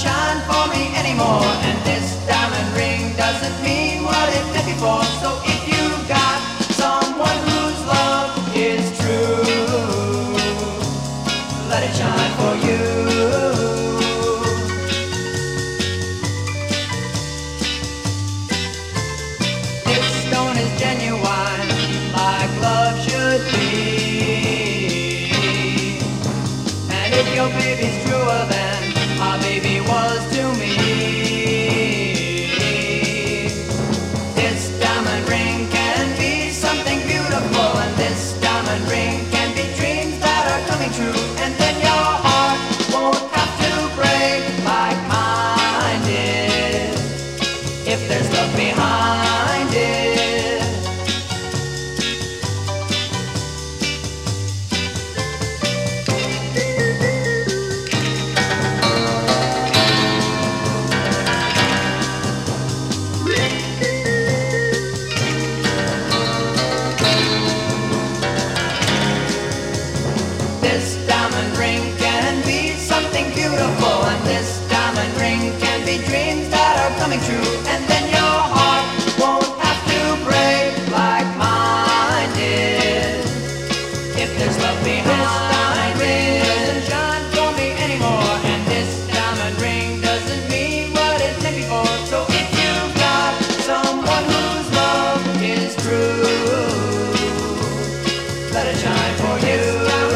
shine for me anymore, and this diamond ring doesn't mean what it before. So it shine for you. This stone is genuine, like love should be. And if your baby's truer than my baby was to if there's love behind it. This diamond ring can be something beautiful, and this diamond ring can be dreams that are coming true, set a time for you.